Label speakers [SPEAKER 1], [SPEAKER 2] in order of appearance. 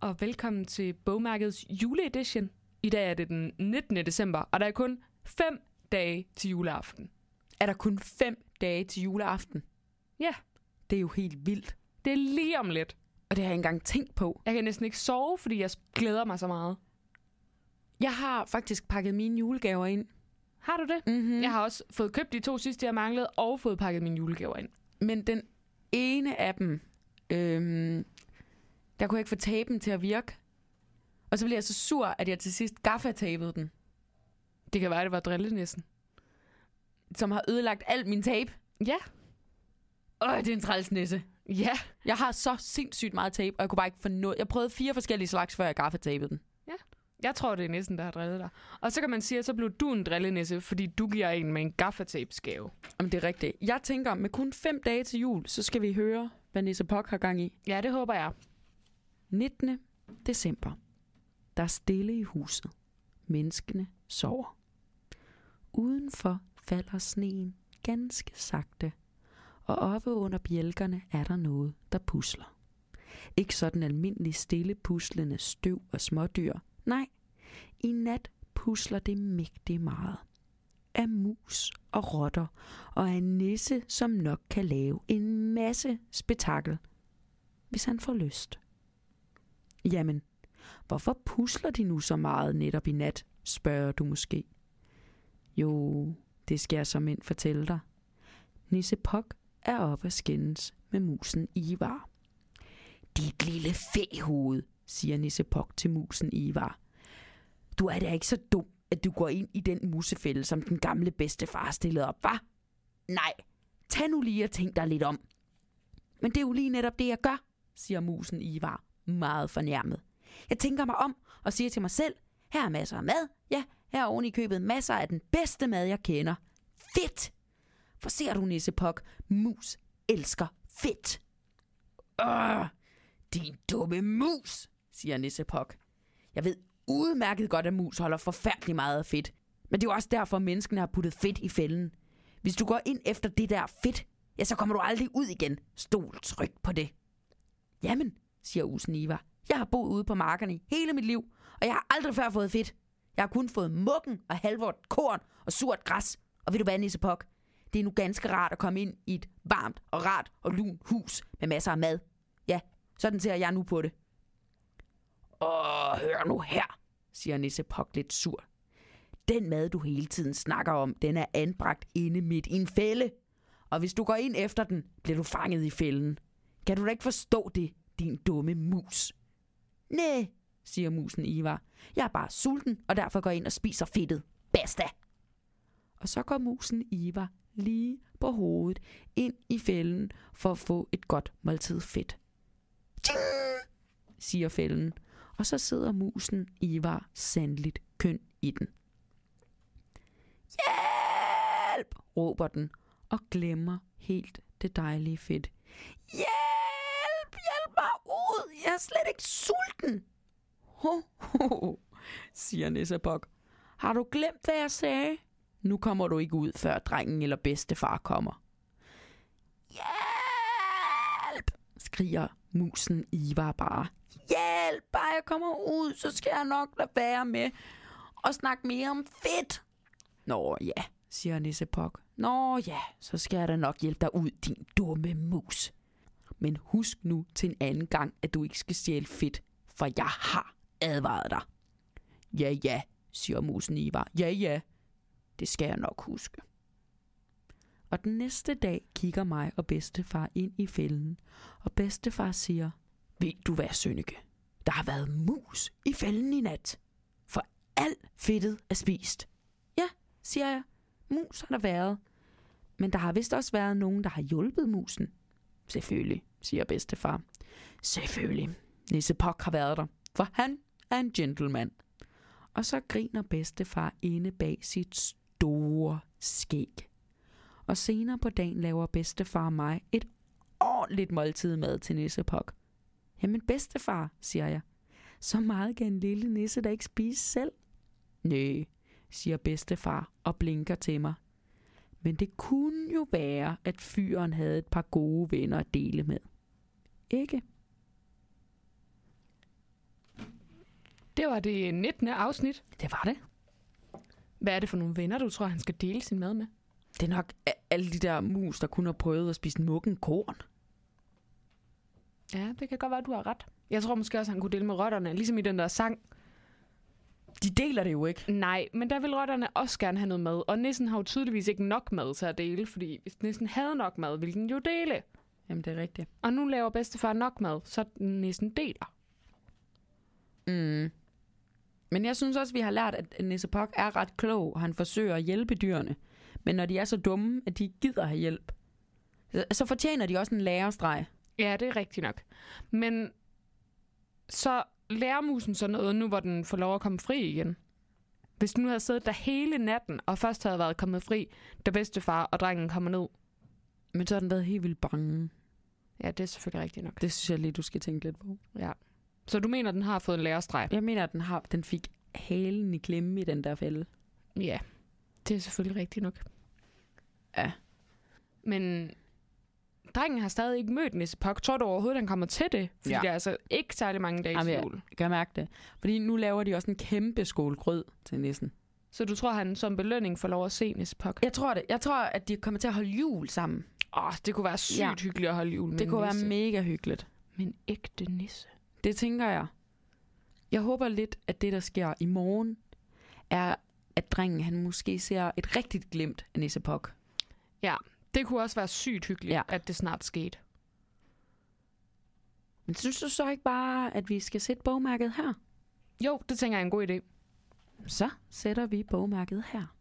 [SPEAKER 1] og velkommen til bogmærkets juleedition. I dag er det den 19. december, og der er kun 5 dage til juleaften.
[SPEAKER 2] Er der kun fem dage til juleaften?
[SPEAKER 1] Ja,
[SPEAKER 2] Det er jo helt vildt.
[SPEAKER 1] det er lige om lidt.
[SPEAKER 2] Og det har jeg ikke engang tænkt på.
[SPEAKER 1] Jeg kan næsten ikke sove, fordi jeg glæder mig så meget.
[SPEAKER 2] Jeg har faktisk pakket mine julegaver ind.
[SPEAKER 1] Har du det?
[SPEAKER 2] Mm-hmm.
[SPEAKER 1] Jeg har også fået købt de to sidste, jeg manglede, og fået pakket mine julegaver ind.
[SPEAKER 2] Men den ene af dem, øhm, der kunne jeg ikke få tapen til at virke. Og så blev jeg så sur, at jeg til sidst gaffatapede den,
[SPEAKER 1] Det kan være, det var drillenæssen.
[SPEAKER 2] som har ødelagt alt min tape.
[SPEAKER 1] Ja.
[SPEAKER 2] Åh, det er en trælsnisse.
[SPEAKER 1] Ja.
[SPEAKER 2] Jeg har så sindssygt meget tape, og jeg kunne bare ikke få noget. Jeg prøvede fire forskellige slags, før jeg gaffatapede den.
[SPEAKER 1] Jeg tror, det er næsten, der har drillet dig. Og så kan man sige, at så blev du en drillenisse, fordi du giver en med en gaffatapesgave.
[SPEAKER 2] Om det er rigtigt. Jeg tænker, med kun fem dage til jul, så skal vi høre, hvad Nisse Pok har gang i.
[SPEAKER 1] Ja, det håber jeg.
[SPEAKER 2] 19. december. Der er stille i huset. Menneskene sover. Udenfor falder sneen ganske sagte, og oppe under bjælkerne er der noget, der pusler. Ikke sådan almindelig stille puslende støv og smådyr. Nej, i nat pusler det mægtigt meget. Af mus og rotter, og af en nisse, som nok kan lave en masse spektakel, hvis han får lyst. Jamen, hvorfor pusler de nu så meget netop i nat, spørger du måske. Jo, det skal jeg som ind fortælle dig. Nisse Pok er oppe at skændes med musen Ivar. Dit lille fehoved, siger Nisse Pok til musen Ivar. Du er da ikke så dum, at du går ind i den musefælde, som den gamle bedstefar stillede op, var? Nej, tag nu lige og tænk dig lidt om. Men det er jo lige netop det, jeg gør, siger musen Ivar, meget fornærmet. Jeg tænker mig om og siger til mig selv, her er masser af mad. Ja, her er oven i købet masser af den bedste mad, jeg kender. Fedt! For ser du, Nissepok, mus elsker fedt. Øh, din dumme mus, siger Nissepok. Jeg ved udmærket godt, at mus holder forfærdelig meget af fedt. Men det er jo også derfor, menneskene har puttet fedt i fælden. Hvis du går ind efter det der fedt, ja, så kommer du aldrig ud igen. Stol trygt på det. Jamen, siger Usen Ivar. Jeg har boet ude på markerne hele mit liv, og jeg har aldrig før fået fedt. Jeg har kun fået mukken og halvort korn og surt græs. Og ved du hvad, Nissepok? Det er nu ganske rart at komme ind i et varmt og rart og lun hus med masser af mad. Ja, sådan ser jeg nu på det. Åh, hør nu her, siger Nissepok lidt sur. Den mad, du hele tiden snakker om, den er anbragt inde midt i en fælde. Og hvis du går ind efter den, bliver du fanget i fælden. Kan du da ikke forstå det, din dumme mus? Næh, siger musen Ivar. Jeg er bare sulten, og derfor går jeg ind og spiser fedtet. Basta! Og så går musen Ivar lige på hovedet ind i fælden for at få et godt måltid fedt. Tjing! siger fælden, og så sidder musen Ivar sandligt køn i den. Hjælp! råber den og glemmer helt det dejlige fedt. Hjælp! Ud! Jeg er slet ikke sulten! Ho, ho, siger Nissebok. Har du glemt, hvad jeg sagde? Nu kommer du ikke ud, før drengen eller bedstefar kommer. Hjælp! skriger musen Ivar bare. Hjælp! Bare jeg kommer ud, så skal jeg nok lade være med og snakke mere om fedt. Nå ja, siger Nissepok. Nå ja, så skal jeg da nok hjælpe dig ud, din dumme mus. Men husk nu til en anden gang, at du ikke skal stjæle fedt, for jeg har advaret dig. Ja, ja, siger musen Ivar. Ja, ja, det skal jeg nok huske. Og den næste dag kigger mig og bedstefar ind i fælden, og bedstefar siger, ved du hvad, Sønneke? Der har været mus i fælden i nat, for alt fedtet er spist. Ja, siger jeg. Mus har der været. Men der har vist også været nogen, der har hjulpet musen. Selvfølgelig, siger bedstefar. Selvfølgelig. Nisse Pok har været der, for han er en gentleman. Og så griner bedstefar inde bag sit store skæg. Og senere på dagen laver bedstefar og mig et ordentligt måltid mad til Nissepok. Jamen bedstefar, siger jeg. Så meget kan en lille nisse da ikke spise selv. Nø, siger bedstefar og blinker til mig. Men det kunne jo være, at fyren havde et par gode venner at dele med. Ikke?
[SPEAKER 1] Det var det 19. afsnit.
[SPEAKER 2] Det var det.
[SPEAKER 1] Hvad er det for nogle venner, du tror, han skal dele sin mad med?
[SPEAKER 2] Det er nok alle de der mus, der kun har prøvet at spise mukken korn.
[SPEAKER 1] Ja, det kan godt være, du har ret. Jeg tror måske også, han kunne dele med rotterne, ligesom i den der sang.
[SPEAKER 2] De deler det jo ikke.
[SPEAKER 1] Nej, men der vil rotterne også gerne have noget mad, og nissen har jo tydeligvis ikke nok mad til at dele, fordi hvis nissen havde nok mad, ville den jo dele.
[SPEAKER 2] Jamen, det er rigtigt.
[SPEAKER 1] Og nu laver bedstefar nok mad, så nissen deler.
[SPEAKER 2] Mm. Men jeg synes også, vi har lært, at Nisse Pok er ret klog, og han forsøger at hjælpe dyrene. Men når de er så dumme, at de ikke gider have hjælp, så- fortjener de også en lærestreg.
[SPEAKER 1] Ja, det er rigtigt nok. Men så lærer musen så noget nu, hvor den får lov at komme fri igen. Hvis den nu havde siddet der hele natten, og først havde været kommet fri, da bedstefar og drengen kommer ned.
[SPEAKER 2] Men så har den været helt vildt bange.
[SPEAKER 1] Ja, det er selvfølgelig rigtigt nok.
[SPEAKER 2] Det synes jeg lige, du skal tænke lidt på.
[SPEAKER 1] Ja. Så du mener, den har fået en lærestreg?
[SPEAKER 2] Jeg mener, at den, har, den fik halen i klemme i den der fælde.
[SPEAKER 1] Ja, det er selvfølgelig rigtigt nok.
[SPEAKER 2] Ja.
[SPEAKER 1] Men drengen har stadig ikke mødt Nisse Pok. Tror du overhovedet, han kommer til det? Fordi
[SPEAKER 2] Ja.
[SPEAKER 1] ja. det er altså ikke særlig mange dage
[SPEAKER 2] Jamen,
[SPEAKER 1] til
[SPEAKER 2] jeg-
[SPEAKER 1] jul.
[SPEAKER 2] Kan jeg mærke det? Fordi nu laver de også en kæmpe skål grød til nissen.
[SPEAKER 1] Så du tror, han som belønning får lov at se Nisse Pok?
[SPEAKER 2] Jeg tror det. Jeg tror, at de kommer til at holde jul sammen.
[SPEAKER 1] Åh, oh, det kunne være sygt
[SPEAKER 2] Ja.
[SPEAKER 1] ja. hyggeligt at holde jul med
[SPEAKER 2] Det kunne
[SPEAKER 1] nisse.
[SPEAKER 2] være mega hyggeligt.
[SPEAKER 1] Men ægte nisse.
[SPEAKER 2] Det tænker jeg. Jeg håber lidt, at det, der sker i morgen, er, at drengen han måske ser et rigtigt glimt af Nisse Pok.
[SPEAKER 1] Det kunne også være sygt hyggeligt, Ja. at det snart skete.
[SPEAKER 2] Men synes du så ikke bare, at vi skal sætte bogmærket her?
[SPEAKER 1] Jo, det tænker jeg er en god idé.
[SPEAKER 2] Så sætter vi bogmærket her.